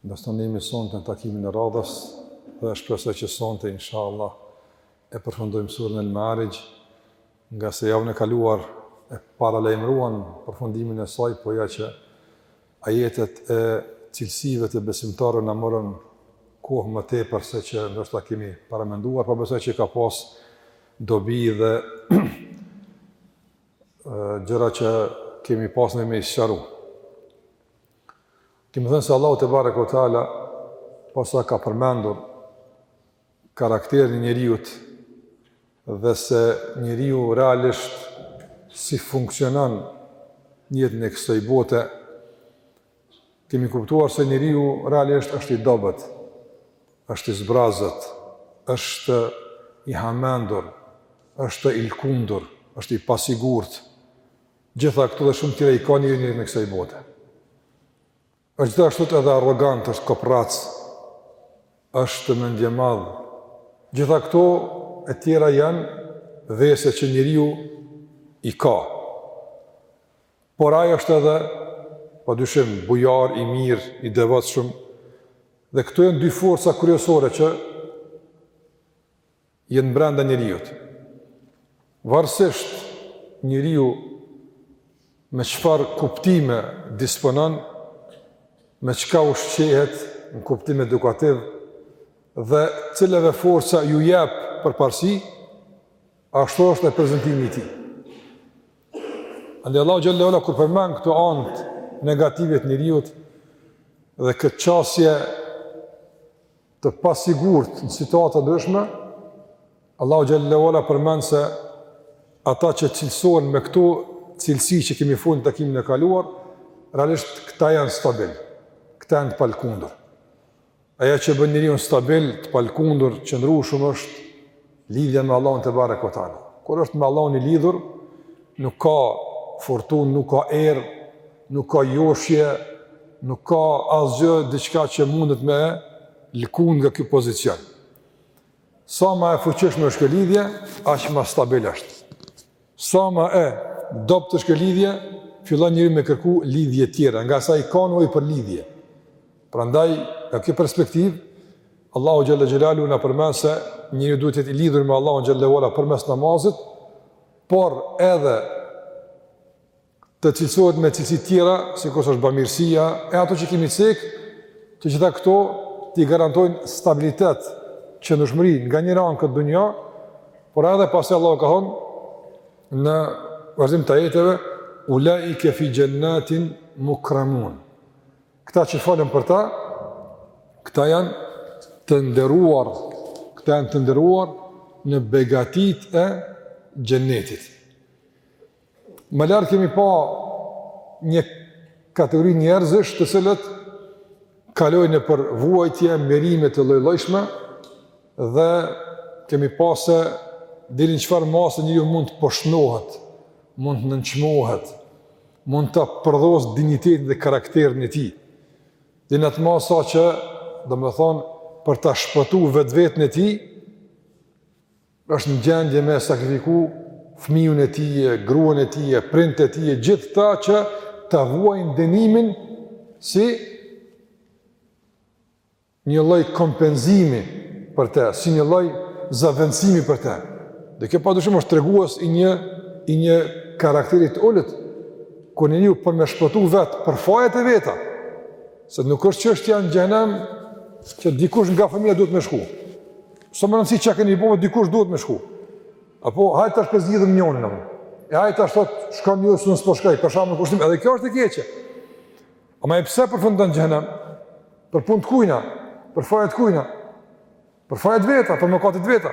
Ndoshta jemi sonte në takimin e radhës dhe e shpresoj që sonte inshallah e përfundojmë surën el Mearixh nga se javën e kaluar e paralajmëruam përfundimin e saj po ja që ajetet e cilësive të besimtarëve na morën kohë më tepër se që ndoshta kemi paramenduar pa po besoj që ka pas dobi dhe gjëra që kemi pas me i sqaru Kemi thënë se Allahu tebareke ue teala pasi ka përmendur karakterin e njeriut dhe se njeriu realisht si funksionon në jetën e kësaj bote kemi kuptuar se njeriu realisht është i dobët, është i zbrazët, është i hamendur, është i lkundur, është i pasigurt, Gjitha këto dhe shumë tjera i ka njeriu në jetën e kësaj bote. Është gjithashtu edhe arrogant, është koprac, është mendjemadh. Gjitha këto e tjera janë vese që njëriu i ka. Por ai është edhe, pa dyshim, bujar, i mirë, i devotshëm. Dhe këto janë dy forca kryesore që janë brenda njeriut. Varësisht njeriu me çfarë kuptime disponon, me çka ushqehet në kuptim edukativ dhe cilëve forca ju jep përparësi, ashtu është e prezentimi i tij. Andaj Allahu xhel-le ue ala kur përmend këto anë negative të njeriut dhe këtë qasje të pasigurt në situata të ndryshme, Allahu xhel-le ue ala përmend se ata që cilësohen me këto cilësi që kemi folur në takimin e kaluar, realisht këta janë stabil, këta janë të palkundur. Ajo që bën njeriun stabil, të palkundur, qëndrueshëm është Lidhja me Allahun tebareke ue teala. Kur është me Allahun i lidhur, nuk ka furtunë, nuk ka erë, nuk ka joshje, nuk ka asgjë diçka që mundet me lëkun nga ky pozicion. Sa ma e fuqishme është kjo lidhje, aq ma stabil është. Sa më e dobët është kjo lidhje, fillon njeriu me kërku lidhje tjera, ngase ai ka nevojë për lidhje. Prandaj, nga kjo perspektivë, Allahu xhel-le xhelaluhu na përmend se njeriu duhet të jetë i lidhur me Allahun xhel-le ue ala përmes namazit, por edhe të cilësohet me cilësi tjera, sikurse është bamirësia, e ato që kemi cekë, të gjitha këto t'i garantojnë stabilitet qëndrueshmëri nga njëra anë në këtë dunja, por edhe pastaj Allahu ka thonë, në vazhdim të ajeteve, ulaike fi xhennatin mukramun. Këta që folëm për ta, këta janë të nderuar, këta janë të nderuar në begatitë e xhenetit. Më lartë kemi pa një kategori njerëzish të cilët kalojnë nëpër vuajtje, mjerime të llojllojshme dhe kemi pa se deri në çfarë mase njeriu mund të poshtnohet, mund të nënçmohet, mund ta përdhos dinjitetin dhe karakterin e tij. Deri n'atë masë sa që, domethonë, për ta shpëtu vetveten e tij, është në gjendje me sakrifiku fëmijën e tij, gruan e tij, prindët e tij, gjithë ta që ta vuajnë dënimin si një lloj kompenzimi për të, si një lloj zavendësimi për të. Dhe kjo padyshim është tregues i një i një karakteri të ulët, ku njeriu për me shpëtu vetë, për fajet e veta, se nuk është çështja n'xhehenem, që dikush nga familja duhet me shku. S'ka rëndësi që e ke ni borxh, dikush duhet me shku. Apo, hajt tash e zgjidhim njonin apo. E ai tash thot, shkoni ju se un s'po shkoj, për shembull në kushtim, edhe kjo është e keqe. Ama ai pse përfundon n'xhehenem? Për punë të kujna, për fajet kujna, për fajet veta, për mëkatet veta.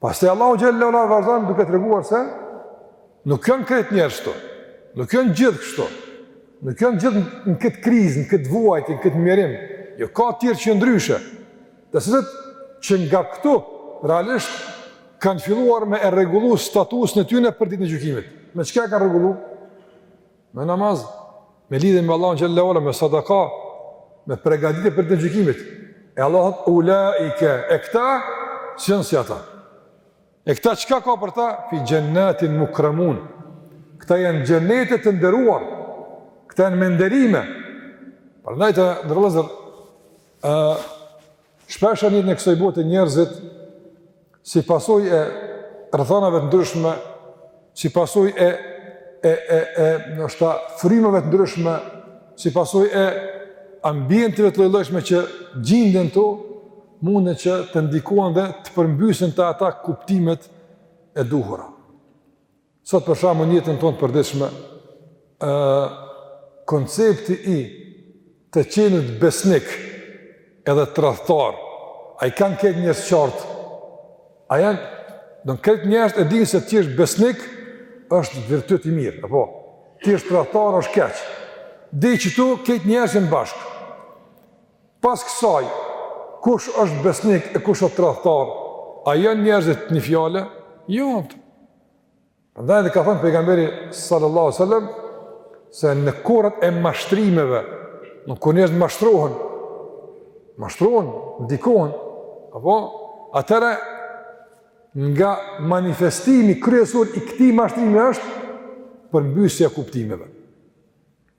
Pastaj Allahu xhelle ue ala vazhdon duke treguar se nuk janë krejt njerëzit kështu. Nuk janë gjithë kështu. Nuk janë gjithë në këtë krizë, në këtë vuajtje, në këtë mjerim. Jo ka të tjerë që janë ndryshe. Të cilët që nga këtu realisht kanë filluar me e rregullu statusin e tyre për ditën e gjykimit. Me çka kanë rregullu? me namaz, me lidhje me Allahun xhelle ue ala, me sadaka, me përgatitje për ditën e gjykimit. E Allah thot ulaike, e këta s'janë si ata. E këta çka ka për ta? Fi xhennatin mukramun. Këta janë n'xhenete të nderuar. Këta janë me nderime. Prandaj të nderuar vllezër shpeshherë n'jetën e kësaj bote njerëzit si pasojë e rrethanave të ndryshme, si pasojë e e e e ndoshta frymave të ndryshme, si pasojë e ambienteve të llojllojshme që gjinden n'to, mundën që të ndikohen dhe të përmbysen te ata kuptimet e duhura. Sot për shembull në jetën tonë të përditshme, ë koncepti i të qenit besnik edhe tradhtar, a i kanë krejt njerëzit qartë? A janë, domethënë krejt njerëzit e dinë se të jesh besnik është virtyt i mirë, apo? Të jesh tradhtar është keq. Deri këtu krejt njerëzit janë bashkë. Pas kësaj, kush është besnik e kush është tradhtar? A janë njerëzit të një fjale? Jo, Andaj dhe ka thënë pejgamberi sallallahu alaihi wasallam se në kohrat e mashtrimeve, në kur njerëzit mashtrohen, mashtrohen, ndikohen, apo atëherë nga manifestimi kryesor i këtij mashtrimi është përmbysja e kuptimeve.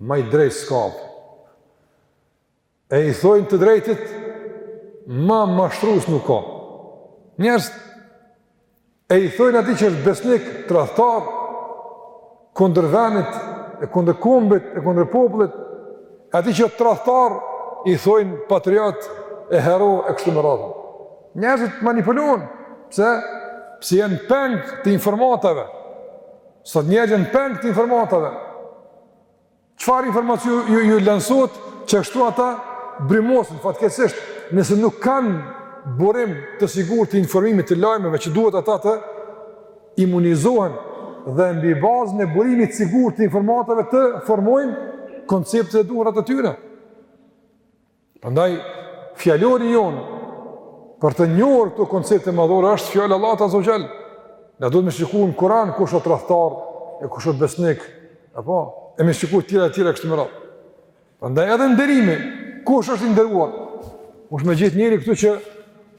Ma i drejtë s'ka. E i thojnë të drejtit, ma mashtrus nuk ka. Njerëzit i thojnë atij që është besnik, tradhtar, kundër venit, e kundër kombit, e kundër popullit, atij që është tradhtar, i thojnë patriot, e hero, e kështu me radhë. Njerëzit manipulohen, pse? Pse janë peng të informatave, Sot njerëzit janë peng të informatave. Çfarë informacioni ju ju lansohet qashtu ata brymosen fatkeqësisht nëse nuk kanë burim të sigurt të informimit të lajmeve që duhet ata të imunizohen dhe mbi bazën e burimit të sigurt të informatave të formojnë konceptet e duhura të tyre. Prandaj fjalori jonë për të njohur këto koncepte madhore është fjala e Allahut azze ue xhel. Na duhet me shiku në Kur'an kush është tradhtar e kush është besnik, apo e me shiku tjera e tjera kështu me radhë. Prandaj edhe nderimi, kush është i nderuar? Kush me gjet njeri këtu që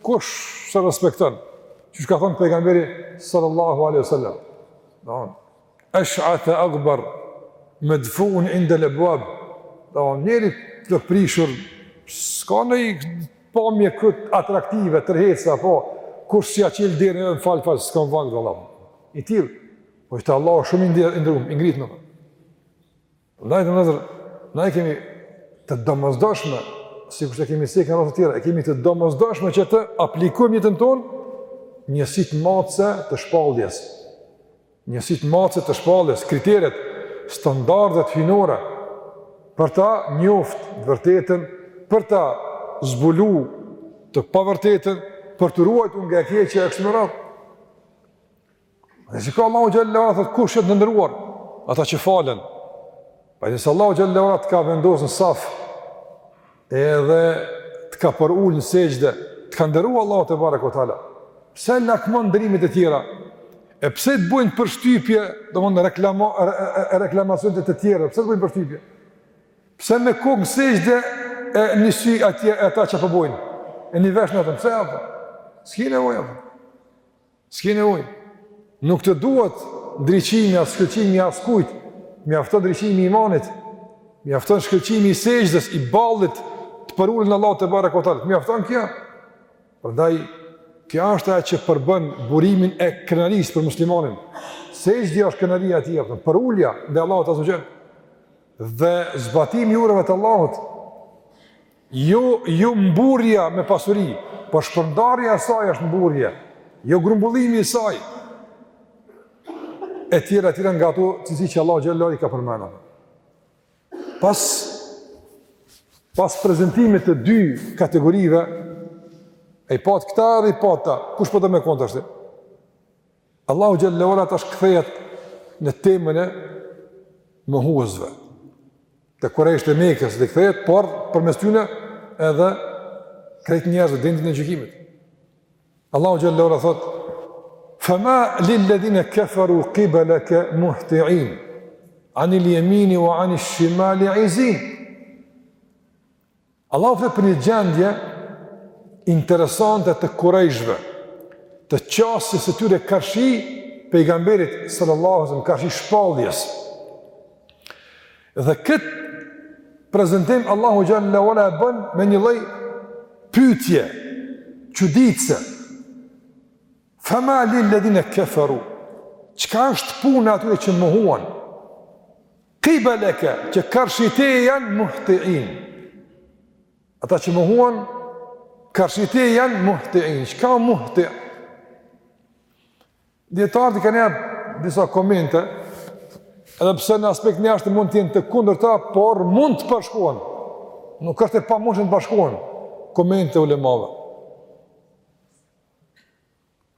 kush s'e respekton? Siç ka thënë pejgamberi sallallahu alaihi wasallam? Don. Esh'athe agber, Medfu'un indel Ebwab, domthon njeri flokëprishur, s'ka ndonjë pamje kët atraktive, tërheqëse apo kurkush s'ia çel derën edhe fal fal s'kam vallë valla. I tillë, po te Allahu shumë i nderum, i ngritun. Ndaj vëllezër, na e kemi të domozdoshme, sikurse e kemi sikur në raste të tjera, e kemi të domozdoshme që të aplikojmë në jetën tonë, njësitë matëse të shpalljes, njësitë matëse të shpalljes, kriteret, standardet hyjnore, për ta njoft vërtetën, për ta zbulu të pavërtetën, për t'u ruajtun nga e keqja e kështu me radhë. Dhe si ka Allahu xhelle ue ala, thotë kush është i nderuar, ata që falen. Pra nëse Allahu xhelle ue ala të ka vendos në saf, edhe të ka përul në sexhde, të ka nderu Allahu tebareke ue teala. Pse lakmon nderimet e tjera? E pse të bojnë përshtypje, domethënë reklama, re, re, reklamacionet e tjera, pse të bojnë përshtypje? Pse me kokë në sexhde e një sy atje te ta çka po bojnë? Po e një vesh në atëm, pse e apë? S'ki nevojë apë? S'ke nevojë. Nuk të duhet ndriçimi as shkëlqimi i askujt. Mjafton ndriçimi i imanit. Mjafton shkëlqimi i sexhdes, i ballit të përulur në Allahu tebareke ue teala. Mjafton kjo. Prandaj kjo është ajo që përbën burimin e krenarisë për muslimanin. Sexhdja është krenaria e tij, përulja ndaj Allahut azze ue xhel. Dhe zbatimi i urdhrave të Allahut Jo, jo mburrja me pasuri, por shpërndarja e saj është mburrje, jo grumbullimi i saj, e tjera, e tjera nga ato cilësi që Allahu xhelle ue ala i ka përmend. Pas, pas prezentimit të dy kategorive, e i patë këta dhe i patë ata, kush po do me kon tash ti? Allahu xhelle ue ala tash kthehet në temën e mohuesve. Te kurejshët e Mekës dhe kthehet por përmes tyre edhe krejt njerëzve deri n'ditën e gjykimit. Allahu xhelle ue ala thotë: "Fama lil ladina kafaru qibalaka muhti'in anil yamini wa anil shimali 'izin." Allahu flet për një gjendje interesante të kurejshëve, të qasjes së tyre karshi pejgamberit sallallahu alajhi wasallam, karshi shpalljes. Dhe kët prezantim Allahu xhelle ue ala e bën me një lloj pyetje çuditëse. Fama lil ladina kafaru. Çka është puna atyre që mohuan? Qibeleke, që karshi teje janë muhtiin. Ata që mohuan karshi teje janë muhtiin. Çka muhti? Dijetarët i kanë nxjerr disa komente. Edhe pse në aspekt të jashtëm mund të jenë të kundërta, por mund të bashkohen. Nuk është e pamundshme të bashkohen komentet e ulemave.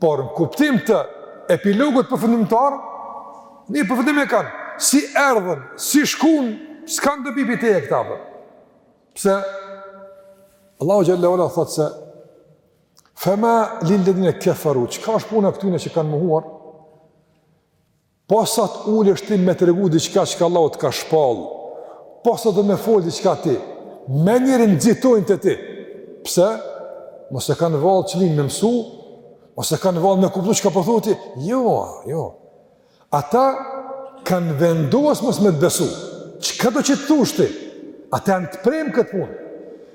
Por në kuptim të epilogut përfundimtar, një përfundim e kanë, si erdhën, si shkun, s'kanë dobi prej teje këta për. Pse, Allahu xhelle ue ala thotë se, fema lil-ledhine keferu, çka është puna këtyne që kanë mohuar, Posa të ulesh ti me tregu diçka çka Allahu të ka shpallë, posa do me folë diçka ti, menjëherë nxitojnë te ti. Pse? Mos e kanë vallë qëllim me mësu, ose kanë vallë me kuptu çka po thu ti, jo, jo. Ata kanë vendosë mos me të besu, çka do që të thush ti, ata janë të premë këtë punë.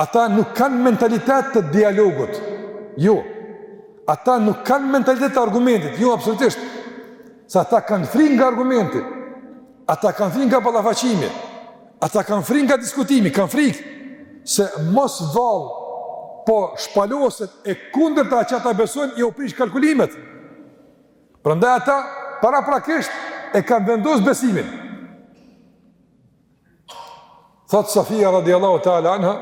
Ata nuk kanë mentalitet të dialogut. Jo. Ata nuk kanë mentalitet të argumentit. Jo, absolutisht. Se ata kanë frikë nga argumenti. Ata kanë frikë nga ballafaqimi. Ata kanë frikë nga diskutimi. Kanë frikë se mos vallë po shpaloset e kundërta që ata besojnë e u prish kalkulimet. Prandaj ata paraprakisht e kanë vendosë besimin. Thot Safia radiallahu ta'ala anha,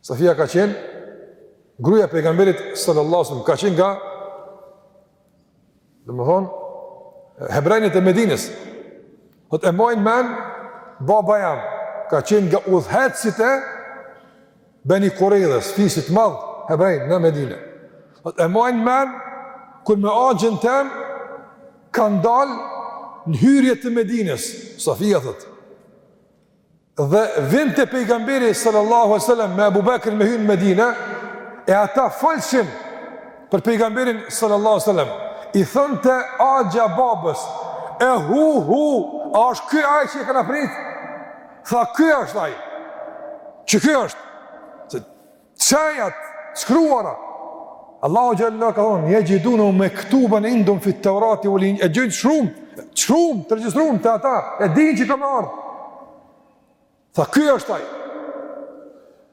Safia ka qenë, gruja e pejgamberit sallallahu sallam, ka qenë nga, domethënë, hebrejt e Medines. Thot e maj n'men, baba jem, ka qenë nga udhëheqësit e Beni Kurejdhës, fisit madh, hebrej, në Medine. E maj n'men, kur me axhën tem, kanë dalë në hyrje të Medines, Safia thotë. Dhe vinte pejgamberi sallallahu a sallam me Ebu Bekrin me hy në Medine, e ata folshin për pejgamberin sallallahu a sallam. I thonte axha babës, e hu hu, a është ky ai që e kena pritë? Tha, ky është ai, që ky është, se qaj asht shkruar, Allahu xhelle ala ka thonë, jexhidunehu mektuben indehum fit Tevrati uel Inxhil, e gjejnë shum shum të regjistrum te ata, e din që ka me ardhë. Tha, ky është ai.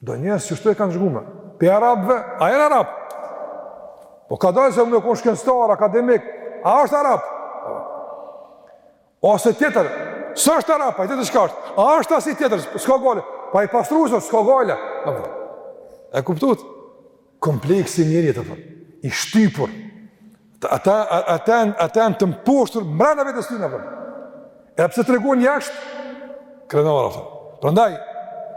Do njerëz kështu e kanë zhgume. Pe arabëve, a janë arabë? Po ka doj se me konë shkencëtar, akademik, a është arabë? Ose tjetër, s'është arab, po i tjetër çka është? A është asi tjetër, s'ka gale? Pa i pastrusër, s'ka gale? E kuptut? Kompleksi njerit, a po, i shtypur, ata, ata, ata janë të mposhtur, mrena vetes tyne. Edhe pse tregohen jashtë, krenora fërë. Për ndaj,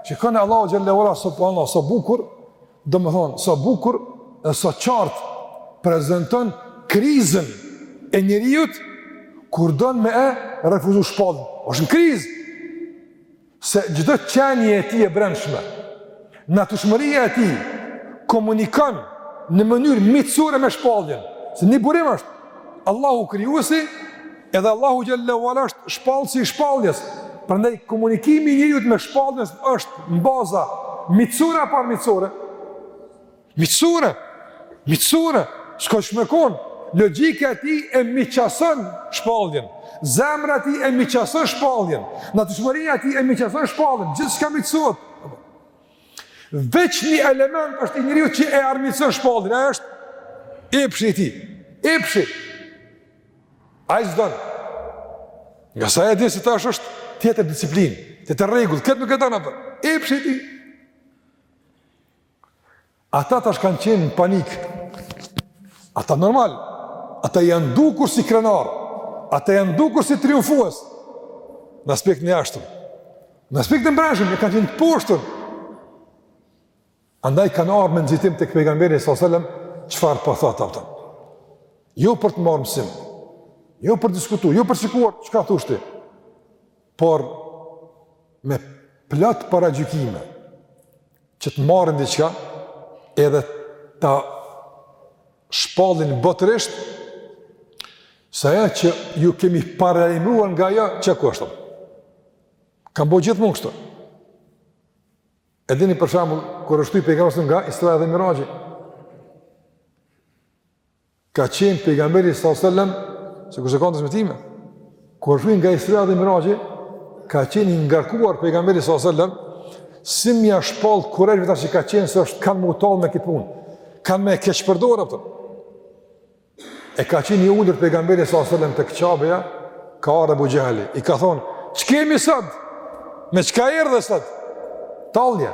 shikon Allahu xhelle ala, subhanallah, sa bukur, domethënë, sa bukur, e sa qartë, prezenton krizën e njeriut, kur don me e refuzu shpalljen. është në krizë, se çdo qenie e tij e brendshme, natyrshmëria e tij komunikon në mënyrë miqësore me shpalljen. Se një burim është Allahu krijuesi, edhe Allahu xhallahu ala është shpallësi i shpalljes. Prandaj komunikimi i njeriut me shpalljen është në baza miqësore apo miqësore? Miqësore, miqësore, shkon me kon, logjika e tij e miqëson shpalljen. Zemra e tij e miqëson shpalljen. Natyrshmëria e tij e miqëson shpalljen. Gjithçka miqësohet. Veç një element është i njeriu që e armiqson shpalljen, ai është epshi i tij. Epshi. Ai s'don. Ngase e di se tash është tjetër disiplinë, tjetër rregull, këtë nuk e don, a po. Epshi i tij. Ata tash kanë qenë në panik. Ata normal, ata janë dukur si krenar, ata janë dukur si triumfues, në aspektin e jashtëm. Në aspektin e brendshëm, ata kanë qenë të poshtër. Andaj kanë ardh me nxitim tek pejgamberi s.a.s. Çfarë po thot, a pe kupton? Jo për të marrë mësim, jo për të diskutu, jo për shikuar, çka thu ti? Por, me plot paragjykime, që të marrin diçka edhe ta shpallin botërisht se ai që ju kemi paralajmëruar nga ai qe ku është ka me bo gjithë mund kështu e dini për shambull kur është kthy pejgam nga Israja dhe Miraxhi Ka qenë pejgamberi sallallahu alajhi wasallam, sikur se ka transmetime, kur është kthy nga Isra dhe Miraxhi, ka qenë i ngarkuar pejgamberi sallallahu alajhi wasallam, si me ia shpall kurejshve tash çka ka qenë se tash kanë me u tall me këtë punë. Kanë me e keqpërdor, a po. E ka qenë i ulur pejgamberi sallallahu alajhi wasallam tek Qabeja, ka ardhur Ebu Xhehli, i ka thonë, "Ç'kemi sot? Me çka erdhe sot?" Tallja.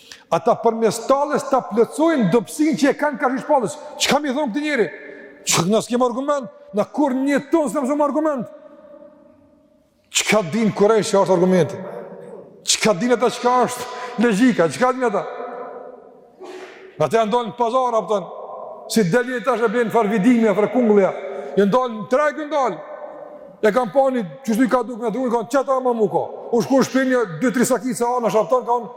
Ata përmes talljes ta plotësojnë dobësinë që e kanë karshi shpalljes. Çka me i thon këtij njeri? Çka, a s'ke argument? Na kurrë nji, thon, s'na vjen argument. Çka din kurejshët çka është argumenti? Çka din ata çka është logjika? Çka din ata? Ata janë dalë në pazar, a kupton? Si dalin tash e blen farë vidimi a farë kungulli. Janë dalë në treg, janë dalë. E kam pa një, qështu i ka duk nga duk, i kanë qëta ama mu ka. U shku në shpi, dy, tri saksi asaj, a pe kupton kanë,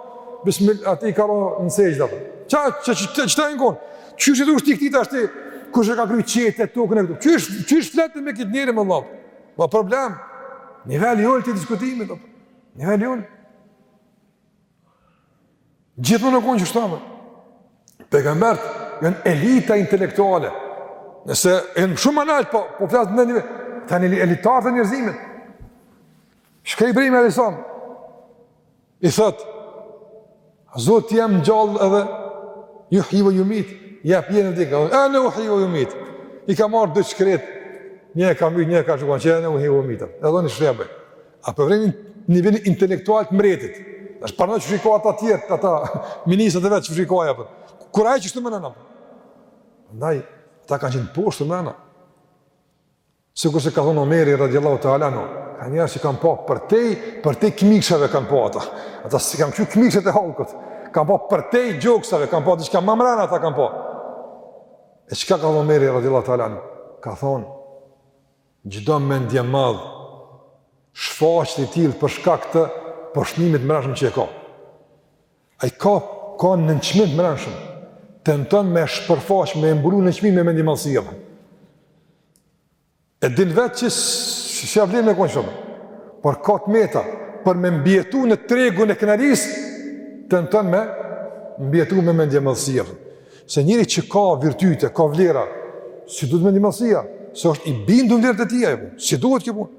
bismil, ati i ka ro në sejgjë dhe. Qa, që që që që e në konë? Që që du shti këti të ashti, ku që ka kry qetë e tokën e këtu? Që që që që fletë me këtë njëri më lopë? Ma problem, nivel i ulët i diskutimit, nivel i ulët. Gjithmonë u konë qështu. Pejgamberët janë elita intelektuale. Nëse e në shumë nalt, po, po flas në nivel, ata janë elitarë të njerëzimit. Shko, Ibrahimi alejhi selam i thotë, Zoti jem ngjall edhe juhji ve jumit, ja pjenë në dikë, ene uhji ve umit. I ka marrë dy të shkretë, një e ka mbytë, një e ka lshu, thon, qe ene uhji ve umit. Edhe në shrebëj. A po vreni nivelin intelektual të mretit? A shë parëna që shri ka ata tjerët, ata ministrat e vet që shri ka ai apo? Kur a qeshtu mëna në? Andaj, ata kanë qenë poshtë mëna. Sikurse ka thonë Omeri, radiallahu teala anhu, ka njerëz që kanë pa përtej, përtej kmishave kanë pa ata. Ata s'i kanë kqyr kmishat e hallkut. Kanë pa përtej gjoksave, kanë pa diçka ma mrena ata kanë pa. E çka ka thonë Omeri, radiallahu të alano? Ka thonë, Çdo mendjemadh shfaqet i tillë për shkak të poshtnimit të mbrendshëm që e ka. Ai ka ka nënçmim të mbrendshëm. Tenton me shpërfaq, me mbulu nënçmimin me mendjemadhësi apo. E din vetë që s'ia vlen me konë shumë, por ka të meta, për me mbijetu në tregun e krenarisë, tenton me mbijetu me mendjemadhësi apo. Se njeri që ka virtyte, ka vlera, s'i duhet mendjemadhësia, se është i bindun në vlerat e tija, s'i duhet kjo punë.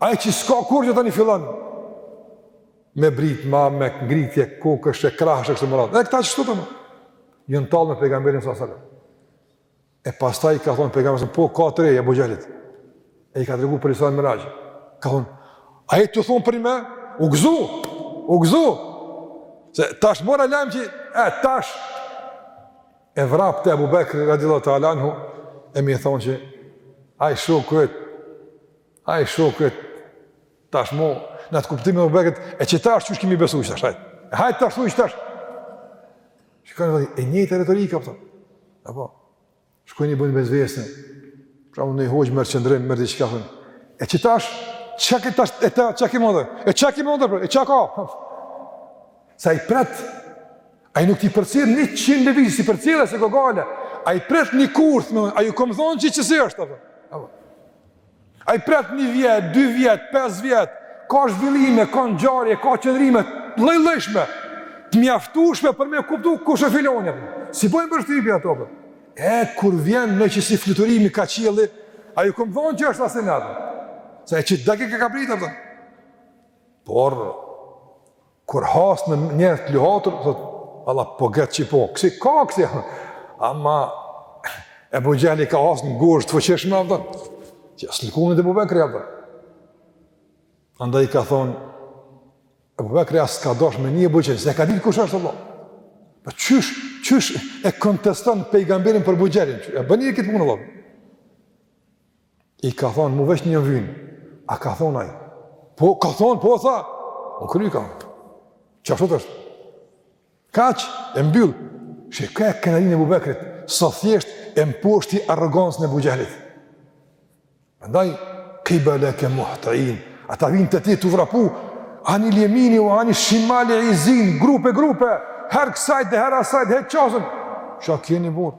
Ai që s'ka kurgjo tani fillon, me britma, me ngritje kokësh e krahësh e kështu me radhë. E këta qeshtu të më, janë tallë me pejgamberin salallahu alejhi ve selam. E pastaj i ka thonë pejgamberi, po ka të reja, Ebu Xhehlit. E i ka tregu për Isra Miraj. Ka thonë, a e të thonë për me, u gëzu, u gëzu. Se tash mora lajm që, e tash, e vrap te Ebu Bekri, radiallahu teala anhu, e me i thonë që, ai shoki yt, ai shoki yt, tash mo, në atë kuptim Ebu Bekrit, e qitash që është kemi besu, qitash, hajtë, e hajtë tash, që tash, që kanë e njëjta retorikë, pëtëm, e po, Shkojnë i bëjnë vesvese. Për shembull një hoxhë merr qëndrim, merr diçka thënë. E qitash, që ke tash, e tash, që ke më ndër? E që ke më ndër, e çka? Se ai pret, ai nuk t'i përcjell njëqind lëvizje s'i përcjell se s'ka gajle. Ai pret një kurth, a ju kom thonë që qysh është, apo. Ai pret një vjet, dy vjet, pesë vjet, ka zhvillime, ka ngjarje, ka qëndrime lloj-llojshme, të mjaftueshme për me kuptu kush është filani. S'i bojnë përshtypje ato. E kur vjen ni qesi fluturimi ka qielli, a ju kom thonë qysh është asaj natë. Se qit dakik e ka pritur atë. Por Kur has në njerëz të luhatur, thot, Allah, po gëtë që po, kësi ka kësi, ama Ebu Xhehli ka hasë në gurë, të fëqeshme, apëton, që asë lëkumë në të bubekri, apëton. Andaj i ka thonë, Ebu Bekri as s'ka dasht me ni Ebu Xhehlin, se ka ditë kush është, Allah. Po qysh, qysh e konteston pejgamberin për Ebu Xhehlin, e bën një këtë punë, Allah. I ka thonë, mu veç një vyn. A ka thonë ai? Po, ka thonë, po, tha. U kry, kaq. Qashtu është. Kaq, e mbyllë. Shike krenarinë e Ebu Bekrit, sa thjesht e mposhti arrogancën e Ebu Xhehlit. Andaj, kibeleke muhti'in, ata vijnë te ti tu vrapu, anil jemini ue anish-shimali izin, grupe, grupe, herë kësajde, herë asajde qasen. Çka keni, burrë?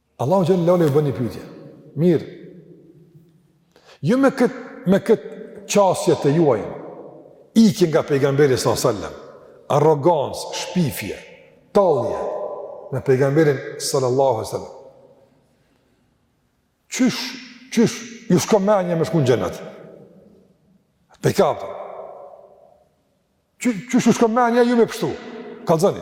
Allahu xhel-le ue ala ju bën një pyetje. Mirë. Ju me kët me kët qasje të juajën, ikje nga pejgamberi sa sallam. Arrogancë, shpifje, tallje me pejgamberin sallallahu alaihi wasallam. Qysh, qysh ju shko menja me shku n'xhenet? Pe kap? Qysh, qysh ju shko menja ju me pështu? Kallzoni.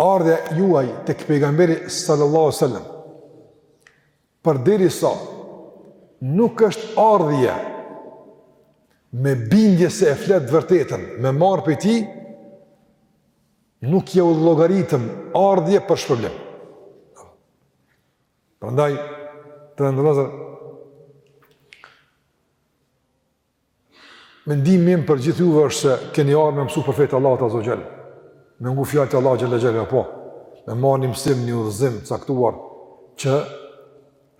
Ardhja juaj tek pejgamberi sallallahu sallam, përderisa nuk është ardhje me bindje se e flet të vërtetën, me marrë prej tij, nuk jau llogaritim ardhje për shpërblim. Prandaj, të në nëzër, Mendimi im për gjithë juve është se keni ardhë me mësu për fe të Allahut Azze ue Xhel. Me ngu fjalë të Allahut Xhel-le ue Ala, po. Me marrë një mësim, një udhëzim të caktuar që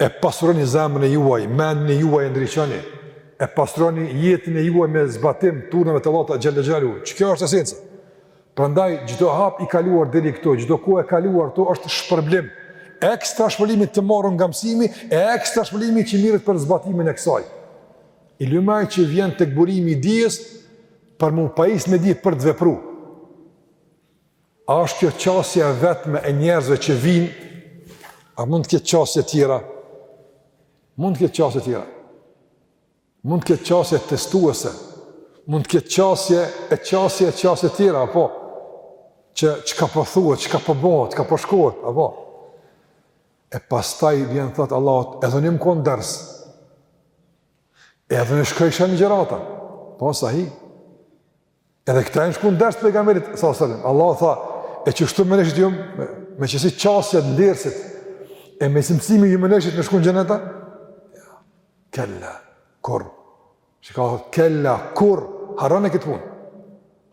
e pasuroni zemrën e juaj, mendjen e juaj e ndriçoni, e pasuroni jetën e juaj me zbatim të urdhnave të Allahut Xhel-le ue Ala. Qekjo është esenca. Prandaj çdo hap i kaluar deri këtu, çdo kohë e kaluar këtu është shpërblim ekstra shpërblimit të marrë nga mësimi e ekstra shpërblimit që mirret për zbatimin e kësaj. I lumi ai që vjen tek burimi i dijes për m'u pajis me dije për të vepru. A është kjo qasja e vetme e njerëzve që vijnë? A mund të ketë qasje tjera? Mund të ketë qasje tjera. Mund të ketë qasje testuese. Mund të ketë qasje e qasje e qasje tjera, apo? Çka, çka po thuhet, çka po bohet, çka po shkohet, apo? E pastaj vjen thot Allah, edhe unë jam kon n'ders. Edhe unë shkojsha n'ligjërata. Po sahi. Edhe këta janë shku n'ders të pejgamberit sallallahu alajhi wasallam. Allahu tha, e qështu mendojshit ju, me, me qesi qasje të dersit, e me ksi mësimi ju mendojshit me shku në xhenet a? Jo, kella, kurrë, Çka thot, kella, kurrë, harrone këtë punë.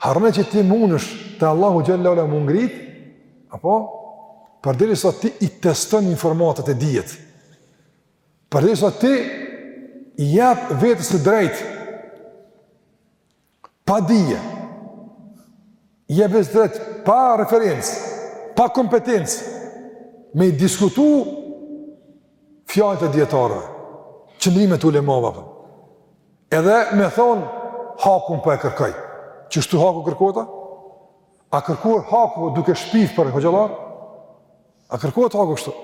Harrone që ti mundesh te Allahu Xhel-le ue Ala m'u ngrit, apo, përderisa ti i teston informatat e dijet, përderisa ti i jep vetes të drejtë, pa dije, je veç drejt pa referencë, pa kompetencë me i diskutu fjalët e dijetarëve, qëndrimet e ulemave. Po. Edhe më thonë hakun po e kërkoj. Qështu haku kërkohet a? A kërkohet haku duke shpif për hoxhallar? A kërkohet haku kështu?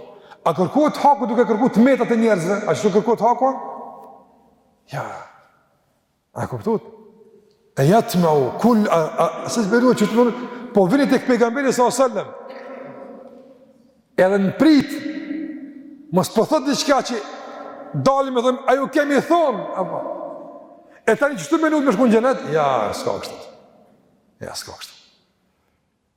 A kërkohet haku duke kërku të metat e njerëzve? A qështu kërkohet haku? Ja. A kuptuat? E jatmeu, kull, a, a, a se zberu e që të mërë, po vini te Pejgamberi sallallahu alaihi wasallam, edhe në pritje, mos po thot diçka që dalim e themi, a ju kemi thonë, apo, e tani qështu menut me shku në xhenet, ja, s'ka kështu, ja, s'ka kështu.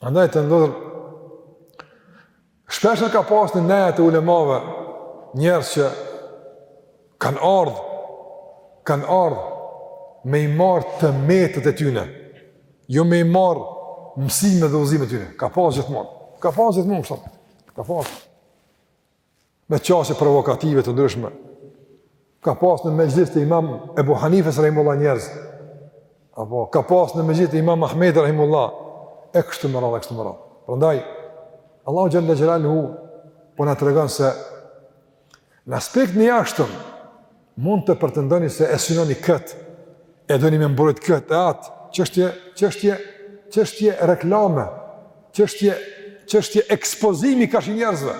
Andaj të ndodhër, shpeshherë ka pas në neja të ulemave njerëz që kanë ardhë, kanë ardhë me i marrë të metat e tyne, jo me i marrë mësimet dhe udhëzimet e tyne, ka pas gjithmonë, ka pas gjithmonë, kështu, ka pas. me qasje provokative të ndryshme. Ka pas në mexhlis të imam Ebu Hanifes Rahimullah njerëz, apo ka pas në mexhlis të imam Ahmed Rahimullah, e kështu me radhë, e kështu me radhë. Prandaj, Allahu xhel-le xhelaluhu, po na tregon se në aspektin e jashtëm, Mund të pretendoni se e synoni kët, e doni me mbrojt kët e at, çështje, çështje, çështje reklame, çështje, çështje ekspozimi karshi njerëzve.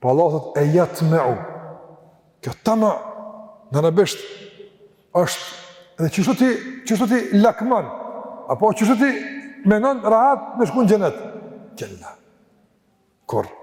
Po Allah thot e jatmeu. Kjo tamam në arabisht është dhe qështu ti lakmon. Apo qështu ti menon rahat me shku në xhenet. Kella. Kurrë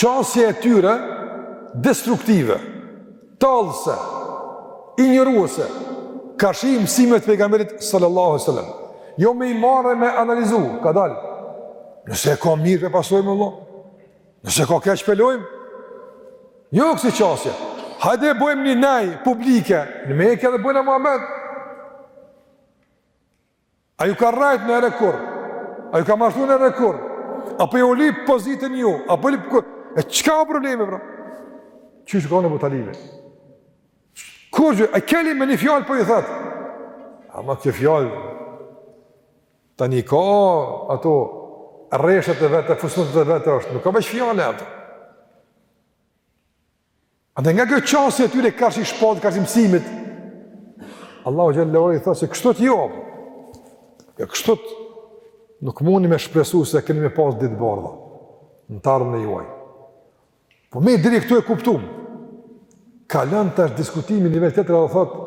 Qasja e tyre destruktive, tallëse, injoruese, karshi mësimeve të Pejgamberit sallallahu alaihi wasallam. Jo me i marrë me analizu, kadalë. Nëse e ka mirë po e pasojmë Allah, nëse ka keq po e lojmë, jo kësi qasje, hajde e bojmë një nejë publike, në Meke dhe bojnë e Muhammed, A ju ka rrejt najherë kurrë? A ju ka mashtru najherë kurrë? A po ju lyp pozitën ju? A po lyp kurgjo? E çka o problemi, pra? Që që ka në botalive? Kurgjo? A keni me një fjalë po ju thotë? Ama kjo fjalë tani ka ato rreshtat e vet, fusnotat e veta është. Nuk ka veç fjalë ato. Edhe nga kjo qasje e tyre karshi shpalljes, karshi mësimit, Allahu xhel-le ve ala thotë se kështu jo, e jo, kështu nuk muni me shpresu se keni me pas ditë të bardha, në t'ardhmen e juaj. Po mirë, deri këtu e kuptum, kalon tash diskutimi në nivel tjetër dhe thotë,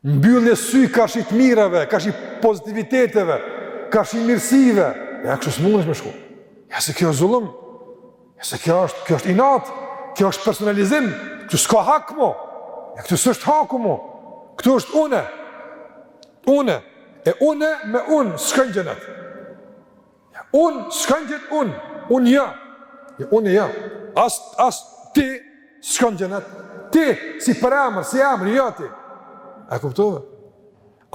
Mbyllje sy karshi të mirave, karshi pozitiviteteve, karshi mirësive. Ja kështu s'mundesh me shku. Jo se kjo është zullum. Jo se kjo është, kjo është inat. Kjo është personalizim. Këtu s'ka hak mo. Ja këtu s'është haku mo. Këtu është une. Une. E une me unë s'shkon n'xhenet. Unë, s'shkon n'xhenet unë, unë ja, ja unë ja, as, as ti, s'shkon n'xhenet, ti, si për emër, si emër, jo ti. E kuptove?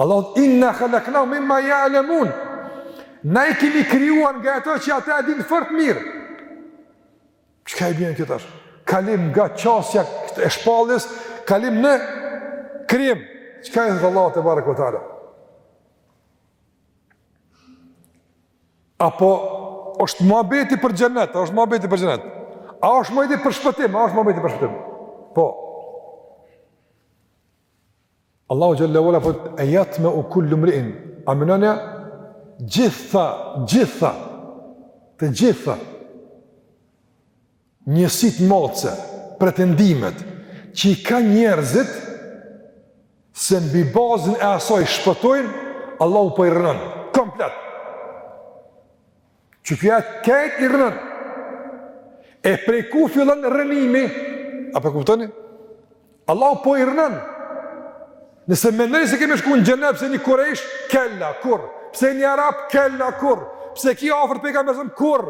Allah, inna khalaknahum mimma ja'lemun, na i kemi krijuar nga ato që ata e dinë fort mirë. Çka i bjen kjo tash? Kalim nga qasja e shpalljes, kalim në krim. Çka i thotë Allah të barë këtare? A po është muhabeti për xhenet, është muhabeti për xhenet. A është muhabeti për shpëtim, a është muhabeti për shpëtim. Po. Allahu xhelle ue ala thot ejatmeu kullu mriin. A mendon ja gjitha, gjitha, të gjitha njësitë matëse, pretendimet, që i kanë njerëzit, se mbi bazën e asaj shpëtojnë, Allahu po i rrënon, komplet. Që t'gjitha krejt i rrënon. E prej ku fillon rrënimi? A po e kuptoni? Allahu po i rrënon. Nëse mendon se ki me shku në xhenet pse je kurejsh, kella, kurr. Pse je arab, kella, kurr. Pse ki afër pejgamberin, të zëmë, kurr.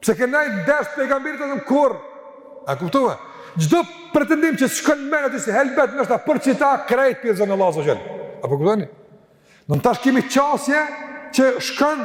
Pse ke najë derës të pejgamberit, të zëmë, kurr. A kuptove? Çdo pretendim që t'shkon në mend, si helbet, nashta për qita, krejt p'i rrëzon Allahu azze ue xhel. A po kuptove? Na tash kemi qasje që shkon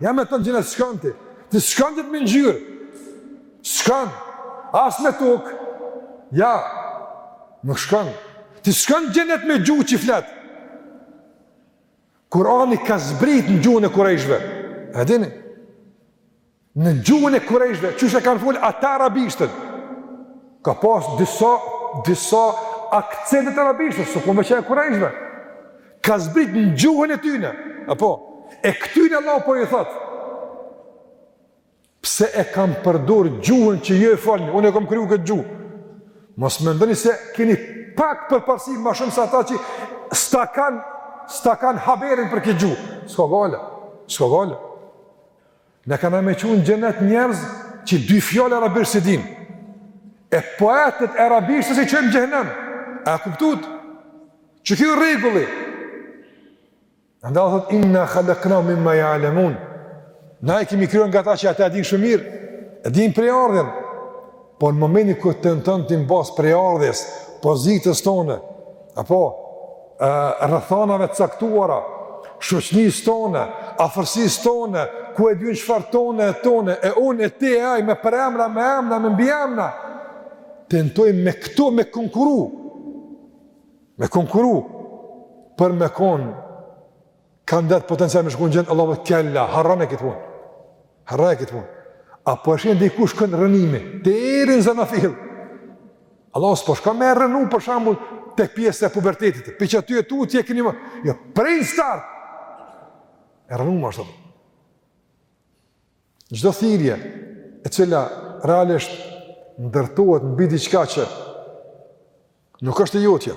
Jo me thanë xhenet shkon ti. Ti s'shkon n'xhenet me ngjyrë. S'shkon. As me tokë. Jo. Nuk shkon. Ti s'shkon n'xhenet me gjuhë që e flet. Kurani ka zbrit në gjuhën e kurejshve. E dini? Në gjuhën e kurejshve, qysh e kanë folë ata arabishtën. Ka pas disa, disa akcente t'arabishtes, po me qit e kurejshve. Ka zbrit në gjuhën e tyne. E po, e këtyne Allah po i thot. Pse e kam përdor gjuhën që ju e folni, unë e kam kriju këtë gjuhë. Mos mendoni se keni pak përparsi ma shumë se ata që s'ta kanë, s'ta kanë haberin për këtë gjuhë. Ska gale, ska gale. A ka me shku në xhenet njerëz që dy fjalë arabisht s'i din. E poetët e arabishtes shkojn në xhehenem. A kuptuat? Qeky rregulli. Andaj thot inna khalaqna mimma ya'lamun. Na i kemi krijuar nga ata që ata e dinë shumë mirë. E dinë prejardhjen. Po në momentin ku tenton ti në bazë prejardhjes, pozitës tone, apo rrethanave të caktuara, shoqnisë tone, afërsisë tone, ku e di unë çfarë tone e tone e unë e ti e ai me përemra, me emna, me mbiemna. Tentojmë me këto me konkuru. Me konkuru për me kon kandidat potencial me shku n'xhenet, Allahu, kella, harroje këtë punë. Harroje këtë punë. A po e shihni deri ku shkon rrënimi deri në zanafillë. Allahu s'po shkon me rrënu për shembull tek pjesa e pubertetit. Prej qaty e tutje keni më. Jo, prej n'start. E rrënon ashtu çdo thirrje e cila realisht ndërtohet mbi diçka që nuk është e jotja.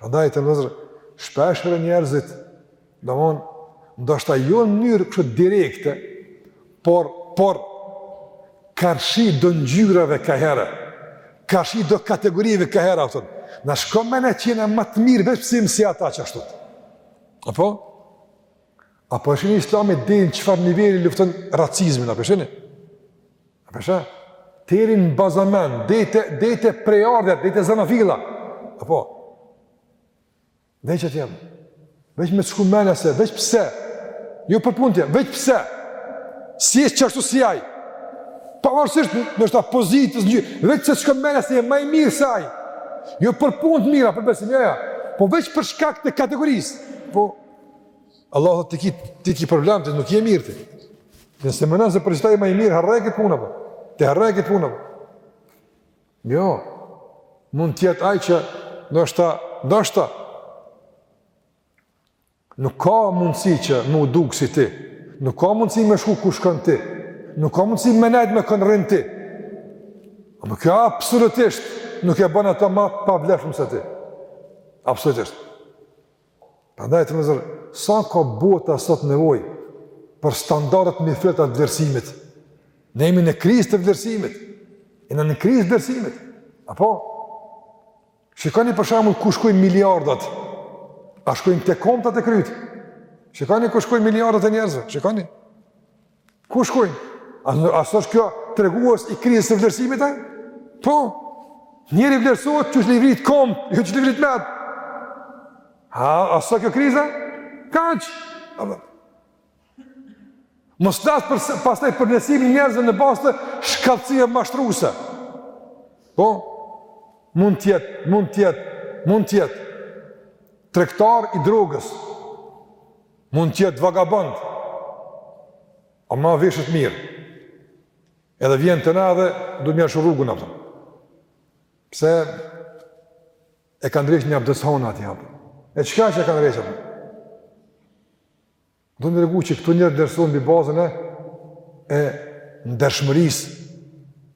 Prandaj vëllezër, shpeshherë njerëzit, domethon, ndoshta jo në mënyrë kështu direkte, por, por, karshi do ngjyrave kajherë, karshi do kategorive kajherë, aftën, na shkon mena që jena ma të mirë, veç pse s'jem si ata qashtu. Apo? A po e shihni Islami deri në çfarë niveli lufton racizmin, a po e shihni? A po sheh? Deri në bazament, deri te, deri te prejardhja, deri te zanafilla. Apo? Veç të jam. Veç me të shku mena se, veç pse? Jo për punë të jam, veç pse s'je qashtu si ai? Pavarësisht ndoshta pozitës një, veç se të shkon mena se je ma i mirë se ai. Jo për punë të mira, për besim, ja, ja. Po veç për shkak të kategorisë. Po, Vallahi ti ki, ti ki problem, ti nuk je mirë ti. Nëse menon se për qëta je ma i mirë, harroje këtë punë, bre. Ti harroje këtë punë, bre. Jo, mund t'jetë ai që ndoshta, ndoshta nuk ka mundësi që me u dukë si ti. Nuk ka mundësi me shku ku shkon ti. Nuk ka mundësi me nejtë me kon rrin ti. Ama kjo absolutisht nuk e bon ato ma pavlefshëm se ti. Absolutisht. Prandaj vëllezër, sa ka bota sot nevojë për standardet e mirëfillta të vlerësimit. Ne jemi në krizë të vlerësimit. Jena në krizë vlerësimit. Apo? Shikoni për shembull ku shkojnë miliardat. A shkojnë te komt a te kryt. Shikoni ku shkojnë miliardat e njerëzve. Shikoni. Ku shkojnë? A, a s'asht kjo tregues i krizës së vlerësimit e? Po, njeri vlerësohet qysh i livrit komt, jo qysh i livrit mentë. A, a s'asht kjo kriza? Kaq! Mos flas për, pastaj për vlerësimin e njerëzve në bazë të shkathtësive mashtruese. Po, mund t'jetë, mund t'jetë, mund t'jetë tregtar i drogës, Mund të jetë vagabond, ama vishet mirë. Edhe vjen te na dhe duhet me ia lshu rrugën apo. Pse e ka ndreq një abdeshane atje apo. E çka që e ka ndreq apo. Do me tregu që këtu njerëzit vlerësohen mbi bazën e ndershmërisë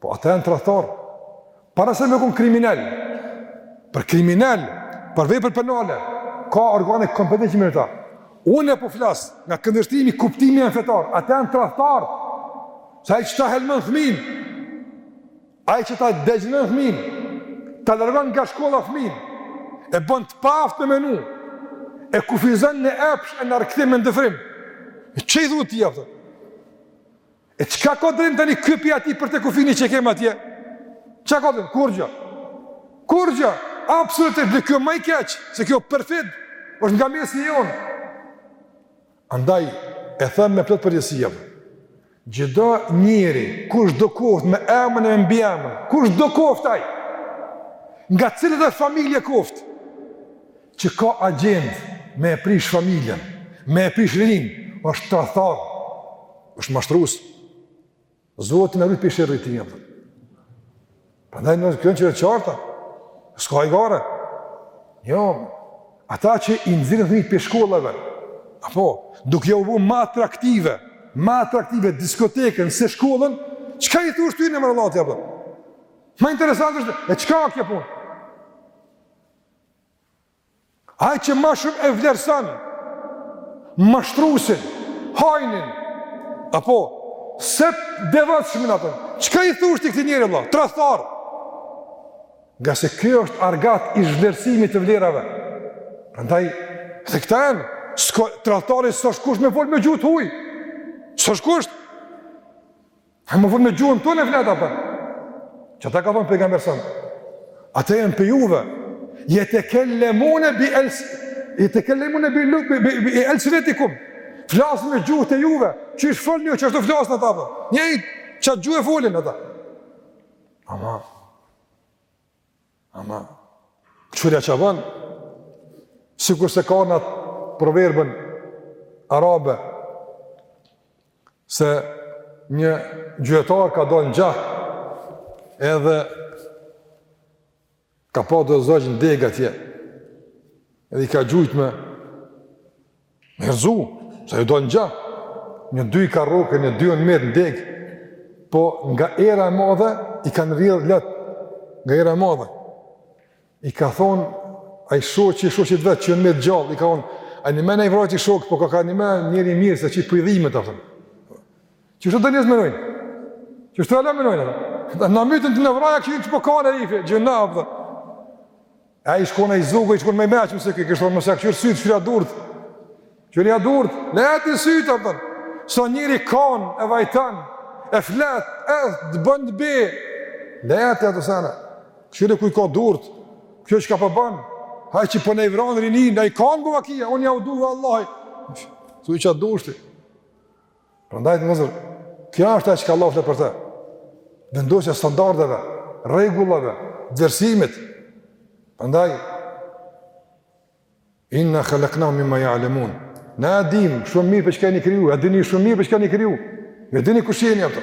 Po ata janë tradhtarë. Para se me kon kriminelë. Për kriminal, për vepër penale, ka organe kompetente me ta. Unë po flas nga këndvështrimi kuptimi jonë fetar, ata janë tradhtarë. Se ai që ta helmon fëmin. Ai që ta degjeneron fëmin. Ta largon nga shkolla fëmin. E bën të paaftë me menu. E kufizon në epsh e në argëtim e në dëfrim. Çka i thu ti, apo? E çka ka dallim tani ky pi atij përtej kufinit që e kemi atje? Çka ka dallim? Kurgjë. Kurgjë. Absolutisht dhe kjo ma e keqe, se kjo perfid është nga mesi jonë. Andaj e them me plot përgjegjësi, apo. Çdo njeri, kush do koft me emën e mbiemën, kush do koft ai? Nga cilado familje koft? që ka agjendë me e prish familjen, me e prish rininë, është tradhtar, është mashtrues. Zoti na rujt pi sherrit t'tyne, apo. Prandaj në kënë që e qarta, s'ka i gara. Jo, ata që i nxjerrin fmijt pi shkollave, apo, duke jau bo ma atraktive, ma atraktive diskotekën se shkollën, çka i thush ti mor vlla ti, apo? Ma interesant është, e çka kjo punë? Ai që ma shumë e vlerëson mashtrusin, hajnin, apo, se t'devotshmin, atëherë, çka i thush ti këtij njeri, Allah, tradhtar, ngase ky është argat i zhvlerësimit të vlerave, prandaj, dhe këta janë, tradhtari s'është kusht me folë me gjuhë t'huj, s'është kusht, E me folë me gjuhën tonë flet apo? Qeta ka thënë pejgamberi s.a. Ata janë prej juve. Jetekel-lemune bi els jetekel-lemune bi luk bi, bi, bi elsinetikum. Flasin me gjuhët e juve. Qysh folni ju qashtu flasin ata apo? Njëjtë qat gjuhë folin ata. Ama Ama, kqyre çka bojnë, sikurse ka në proverbën arabe, se një gjuetar ka dal në gjah, edhe ka pa do zogj në degë atje, edhe i ka gjujt me, Me rëzu, sa ju do në gjah, nja dy i ka rrokë, nja dy kanë metë n'degë, po nga era e madhe, i kanë rrjedhë lotë, nga era e madhe. I ka thonë, ai shoqit, që i shoqë të vetë, që kanë metë gjallë, i ka thonë, a një me na i vrajti shokët, po koka një mena njeri i mirë, se që i pëjdhime, ta thonë. Qeshtu njerëzit menojnë? Qeshtu hala menojnë? Na mytën tu na vra, që i që po kane, i fe, gjë në Ai shkon ai zogu, i shkon ma i meçëm, mëse ke kështon, mos ja kqyr sytë, kqyrja durët. Kqyrja durët, leji ti sytë, apër. Sa sa njeri kanë, e vajton, e flet, e të bon be, leji ti ato sene. Kqyre ku i ka durët, kqyr çka po ban, po ai që po na i vran rininë, a i kanë bo vakia, unë ja u du Allahi. Thuj ça të dush ti. Prandaj vllezër, kjo është ajo çka Allahu flet për te. Vendosja e standardeve, rregullave, vlerësimit. Prandaj, inna halaknahum mimma ja'lemun. Na e dimë shumë mirë prej çka u keni kriju, e dini shumë mirë prej çka u keni kriju. E dini kush jeni apo.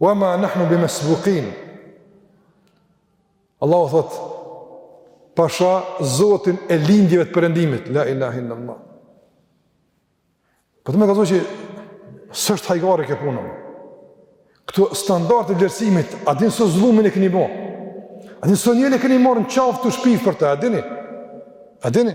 Wa ma nahnu bi mesbukin. Allahu thot, pasha zotin e lindjeve e të perëndimit, la ilahe il Allah. Për të me kallzu që s'është hajgari kjo punë. Këtu standardet e vlerësimit, a dini sa zullumin e keni bo? A dini sa njeri e keni marrë në qafë tu shpifë për ta, a dini? A dini?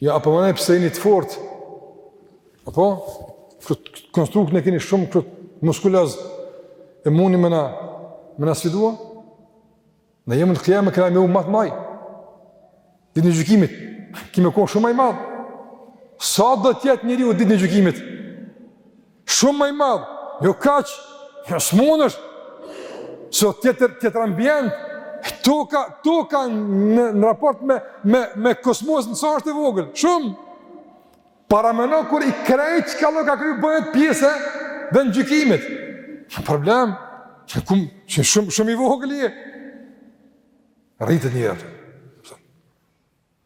Jo, apo menoni pse jeni të fortë, apo, këtë konstrukt e keni shumë kshtu muskuloz, e muni me na, me na sfidu a, na jemi në të kjeme, kena me u matë ma, ditën e gjykimit, ki me konë shumë ma i madh, sa do t'jetë njeriu ditën e gjykimit, Shumë ma i madh, jo kaq, jo s'munesh, se tjetër, tjetër ambient, toka, toka në, në raport me, me, me kosmosin sa është e vogël, shumë. Parameno kur ai krejt çka Allahu ka kriju bëhet pjesë ditën e gjykimit. Në problem, që, kum, që shumë, shumë i vogël je. Rritet njeri.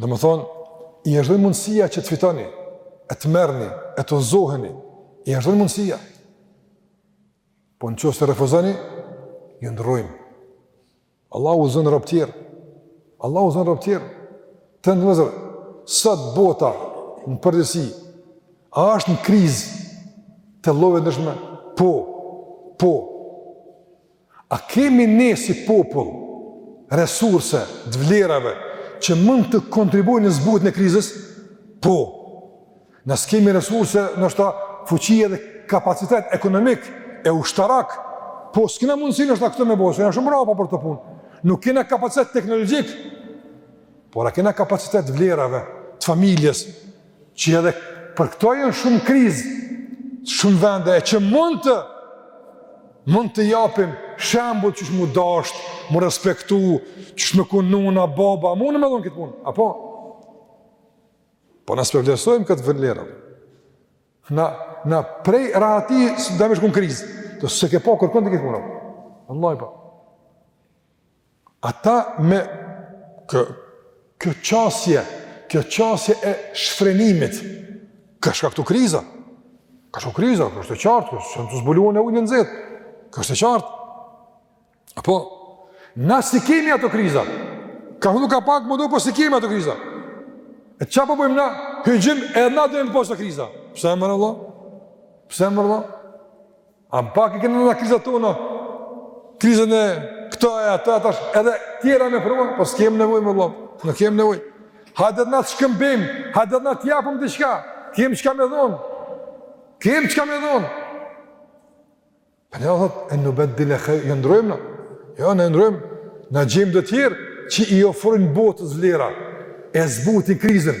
Domethonë, ju është dhonë mundësia që të fitoni, e të merrni, e të udhzoheni, ju është dhonë mundësia. Po në qoftë se refuzoni, ju ndrrojmë. Allahu udhzon robë tjerë, Allahu udhzon robë tjerë, të nderum vllezër, sot bota në përgjithësi, a është në krizë të llojeve ndryshme? Po, po, A kemi ne si popull resurse të vlerave që mund të kontribuojnë në zbutjen e krizës? Po. Na s'kemi resurse, ndoshta fuqi edhe kapacitet ekonomik e ushtarak. Po s'kena mundësi ndoshta këtë me bo, se janë shumë mrapa për këto punë. Nuk kena kapacitet teknologjik. Por a kena kapacitet të vlerave të familjes, Që edhe për këto janë shumë n'krizë, shumë vende, e që mund të, mund të japim shembul qysh m'u dasht, m'u respektu, qysh me konë nona, baba, munë me dhonë këtë punë, apo? Po na s'e po vlerësojmë këtë vlerë, na, na prej rahatisë dojmë me shku në krizë, se ke pa po kërkon të këtë punë, Allah i pa. Ata me këtë kjo qasje, kjo qasje e shfrenimit ka shkaktu kriza. Ka shkaktu kriza, kjo është e qartë, s'kesh t'e zbuluen ujin e nxehtë. Kjo është e qartë. A po na s'i kemi ato kriza? Ka humbur ka pak m'u dok, po s'i kemi ato kriza. E ça po bojmë na? Hajt edhe na dojmë po ato kriza. Pse mor Allah? Pse mor Allah? A pak i kena na krizat tona, krizën e këto e ato edhe tjera me përma, po s'kemë nevoj mor Allah, nuk kemë nevoj. Hajde të na të shkëmbim, hajde të na të japim diçka, kemë çka me dhonë, kemë çka me dhonë. Për një dhëtë, e në betë dile khe, jo ndrojmë në, jo na ndrrojmë, na gjejmë do tjerë, që i ofrujnë botës vlera, e zbutin krizën,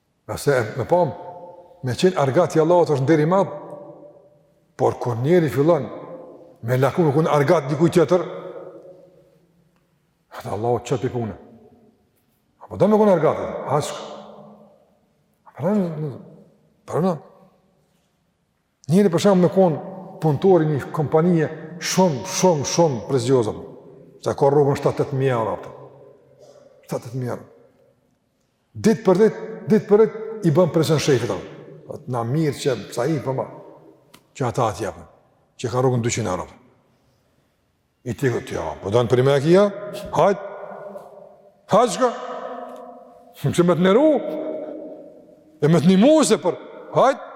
Nëse e ke pa, me qenë argat i Allahut është nder i madh, por kur njeri fillon me lakmu me kënë argat i dikujt tjetër, atë Allahu e qet n'punë. A po do me kënë argat, a shkë. A pra, pra. Njeri për shembull me kënë punëtor i një kompanije shumë, shumë, shumë prestigjioze. Se ka rrogën 7-8 mijë euro, 7-8 mijë euro. Ditë për ditë, ditë për ditë, i bën presion shefit të tij. Po të na merr që sa i përma, po që ata t'i japin, që e ka rrogën 200 euro. I thotë ky, jo, po don prej meje me hjek a, hajtë, hajt çka, meqë me të neru, e me të nimu se, për, hajtë,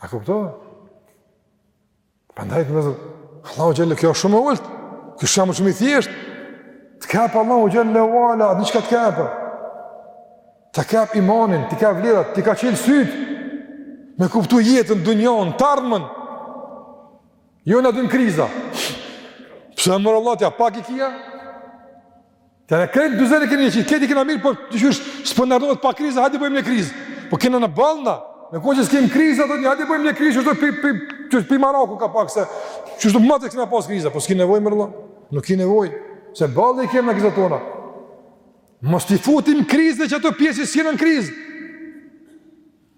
a kupton? Prandaj të mëzër, Allahu Gjelle, kjo shumë e ulët, ky shembull shumë i thjeshtë, të ka jep Allahu Gjelle ve ala, diçka të ka jep, të ka jep imanin, të ka jep vlerat, t'i ka çel sytë, me kuptu jetën, dunjanë, t'ardhmen, jo na dojmë kriza, pse mor Allah, a pak i kia, Dhe në krejt dyzet e kemi një qit, krejt i kena mirë, por të qysh s'po na rrohet pa krizë, hajde bëjmë një krizë. Po kena na boll na, me kohë që s'kem krizë, ato një, hajde bëjmë një krizë, qështu pi, pi, pi, pi maraku ka pak se, qështu moti s'kena pas krizë, po s'ki nevojë more vlla, nuk ki nevojë, se boll i kemi na krizat tona. Mos t'i futim krizë edhe n'ato pjesë që s'kena na krizë.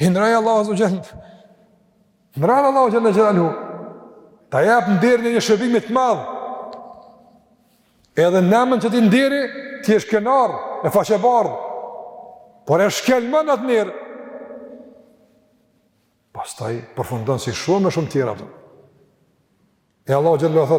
Hinraj Allah azu gjend. Hinraj Allah azu gjend e hu. Ta jep në dirë një një shërbimit të madhë. Edhe në nëmën që ti në diri, ti është kënarë, e faqe bardhë. Por e shkel më në të mirë. Pas taj përfundon si shumë e shumë tjera. Për. E Allah gjend e hu.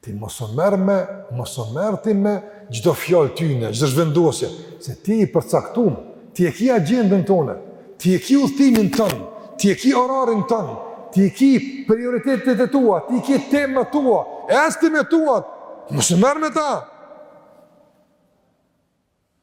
Ti mos u merr me, mos u merr ti me çdo fjalë tyne, çdo zhvendosje, se ti i përcaktun, ti e ki agjendën tone, ti e ki udhëtimin ton, ti e ki orarin ton, ti e ki prioritetet e tua, ti e ki temat tua, investimet tua, mos u merr me ta.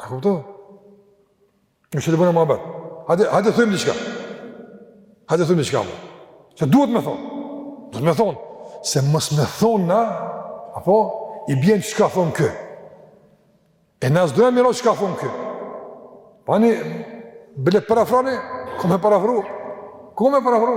A kupton? Veç të bona muhabet. Hajde, hajde thojmë diçka. Hajde thojmë diçka. Se duhet me thonë. Duhet me thonë. Se mos me thonë na, apo, i bjen çka thonë ky. E na s'dojmë miro çka thonë ky. Pa një, bile parafrani, ku me parafru. Ku me parafru.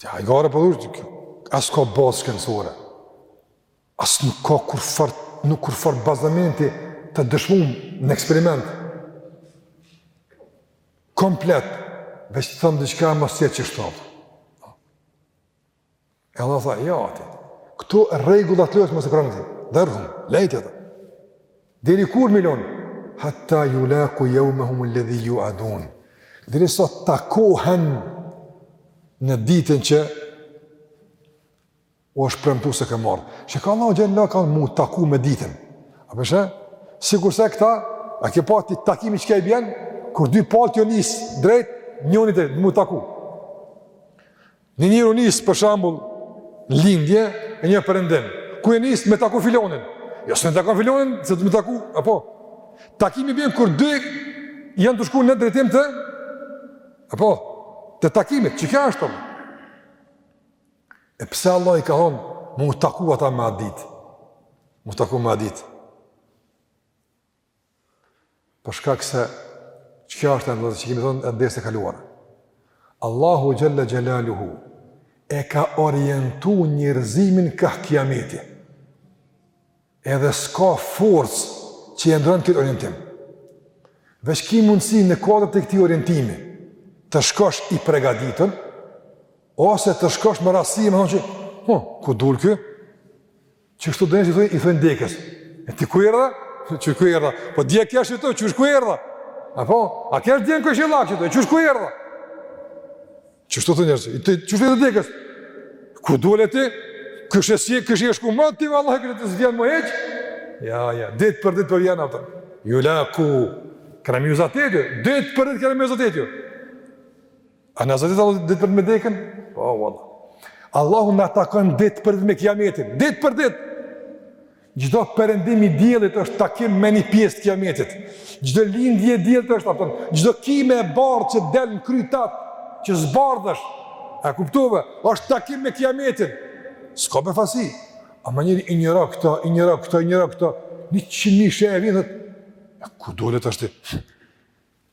Të hajgare për po kjo, as ka bazë shkencore, as nuk ka kurrfarë, nuk kurrfarë bazamenti të dëshmum në eksperiment. Komplet, veç të thomë diçka e mos jetë qashtu. E Allahu tha, ja ati, këto rregullat lërët më të kërënë dhe rëhumë, lejtë edhe. Deri kur me i lon? Hatta yulaqu yawmahum alladhi yu'adun. Derisa të takohen në ditën që u është premtu se ke marrë. Çka Allahu xhalla ka thonë mu taku me ditën. A po e sheh? Sikurse këta, a ke pa ti takimi çka i bjen, kur dy palë t'jonë nisë drejt, njonit e mu taku. Një njeri niset, për shembull, n'lindje e një n'perëndim. Ku je nisë me taku filonin? Jo, se me taku filonin, se të me taku, apo? Takimi bjen kur dy janë tu shku në drejtim të, apo? Të takimit, çka është tëmë? E pse Allahu ka thonë, mu taku ata me atë ditë? Mu taku me atë ditë? Për shkak se çka është ajo që kemi thënë edhe derset e kaluara. Allahu xhalla xhalaluhu e ka orientu njerëzimin kah kiameti. Edhe s'ka forcë që e ndron këtë orientim. Veç ki mundësi në kuadër të këtij orientimi të shkosh i pregaditun, ose të shkosh më rasi me thonë që, huh, ku dul ky? Që shtu dënjës i thujnë, i thujnë dekës. E ti ku erdha? Që ku erdha? Po dje kja që tu, që ku erdha? A po? A kja që djenë kështë i lakë që tu, që ku erdha? Që shtu të njërës, i të që shtu të dekës? Ku dole ti? Kështë e si, kështë e shku ma, ti me Allah e kështë të zvjenë më heqë? Ja, ja, ditë për ditë për vjenë atër. Ju la ku, kërë me ju zatetju, ditë për ditë kërë me ju zatetju. A në zëtit Allah ditë për me dekën? Po, oh, Allah. Allahu na takon ditë për ditë me kiametin. Ditë për ditë. Çdo perëndim i diellit është takim me një pjesë të kiametit. Çdo lindje e diellit është atëm. Çdo qime e bardhë që del në kryet, që zbardhesh. A kuptove? është takim me kiametin. S'ka me fasi. A më njëri i njëra këta, i njëra këta, i njëra këta. Një që një shë e vjetët. A ku dole të ashtë?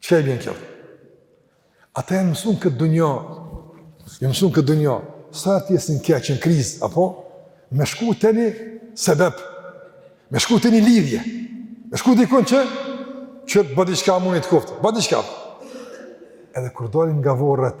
Çka i bjen kjo? Ata janë mësu në këtë dunja. Janë mësu në këtë dunja. Sa ti je n'keq, në krizë, apo me shku te ni sebeb. Me shku te ni lidhje. Me shku dikun që që të ba diçka mund të koftë. Ba diçka. Edhe kur dalin nga vorret,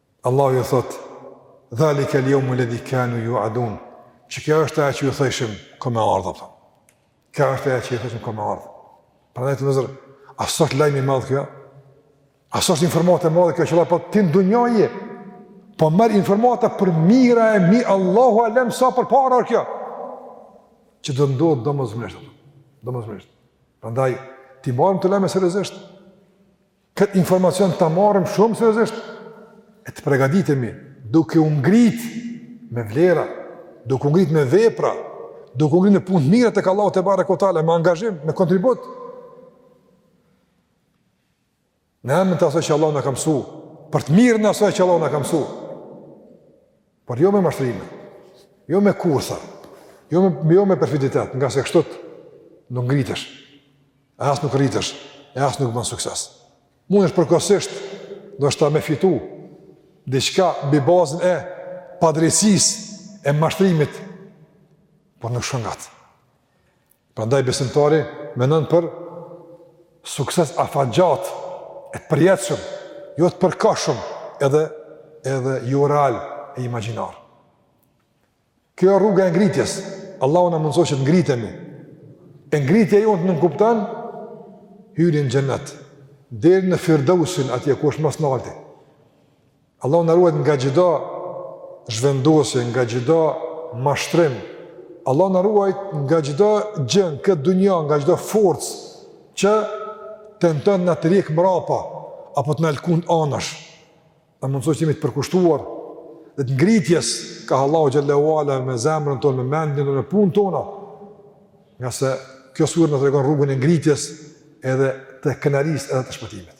Allahu ju thotë, Dhalikel jeumu ledhi kanu juadun, që kjo është ajo që ju thojshim, ka me ardhë, apëton. Kjo është ajo që ju thojshim, ka me ardhë. Prandaj, vllezër, aso është lajm i madh kjo, aso është informatë e madhe kjo, që la pat tim dunja je, po mërë informatë për mira e mi, Allahu alem sa për para është kjo, që do ndodhë do më zmërështë, do më zmërështë. Prandaj, t'i marrim kto lajme seriozisht, Këtë informacion ta marrim shumë seriozisht e të përgatitemi duke u ngrit me vlera, duke u ngrit me vepra, duke u ngrit me punë të mira tek Allahu te barekotale, me angazhim, me kontribut. Në emër të asaj që Allahu na ka msu, për të mirën e asaj që Allahu na ka msu. Por jo me mashtrime, jo me kurtha, jo me, jo me perfiditet, ngase kështu nuk ngritesh, e as nuk rritesh, e as nuk ban sukses. Mund është përkohësisht, ndoshta me fitu diçka mbi bazën e padrejtësisë e mashtrimit, por nuk shkon gjatë. Prandaj besimtari mendon për sukses afatgjatë e të përjetshëm, jo të përkohshëm, edhe edhe jo real e imagjinar. Kjo është rruga e ngritjes. Allahu na mundëso që të ngritemi. E ngritja jonë të nënkupton hyrjen në xhenet, deri në Firdausin, atje ku është më së nalti Allahu na ruajt nga çdo zhvendosje, nga çdo mashtrim. Allahu na ruajt nga çdo gjë në këtë dunja, nga çdo forcë që tenton të na tërheq mrapa apo të na lkund anash. Na mundësoj të jemi të përkushtuar dhe të ngritjes ka Allahu xhelle ve ala me zemrën tonë, me mendjen tonë, me punën tonë. Ngase kjo surë na tregon rrugën e ngritjes edhe të krenarisë edhe të shpëtimit.